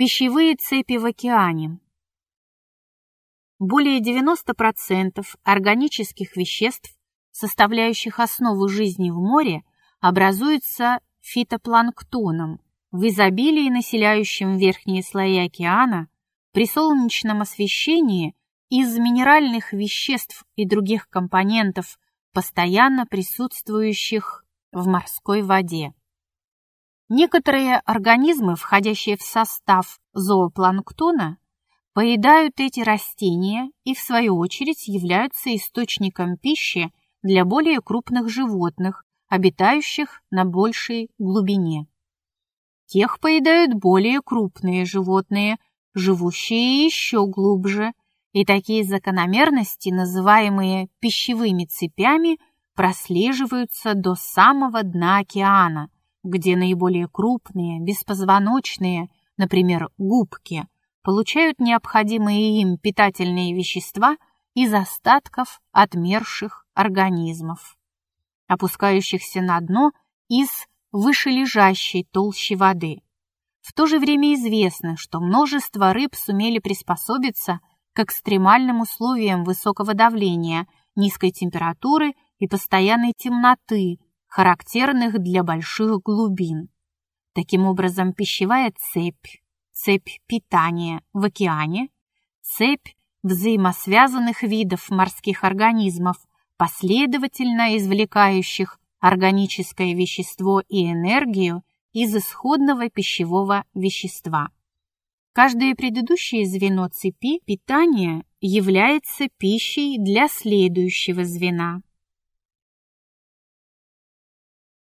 Пищевые цепи в океане. Более 90% органических веществ, составляющих основу жизни в море, образуются фитопланктоном, в изобилии населяющем верхние слои океана, при солнечном освещении из минеральных веществ и других компонентов, постоянно присутствующих в морской воде. Некоторые организмы, входящие в состав зоопланктона, поедают эти растения и, в свою очередь, являются источником пищи для более крупных животных, обитающих на большей глубине. Тех поедают более крупные животные, живущие еще глубже, и такие закономерности, называемые пищевыми цепями, прослеживаются до самого дна океана – где наиболее крупные, беспозвоночные, например, губки, получают необходимые им питательные вещества из остатков отмерших организмов, опускающихся на дно из вышележащей толщи воды. В то же время известно, что множество рыб сумели приспособиться к экстремальным условиям высокого давления, низкой температуры и постоянной темноты, характерных для больших глубин. Таким образом, пищевая цепь, цепь питания в океане, цепь взаимосвязанных видов морских организмов, последовательно извлекающих органическое вещество и энергию из исходного пищевого вещества. Каждое предыдущее звено цепи питания является пищей для следующего звена.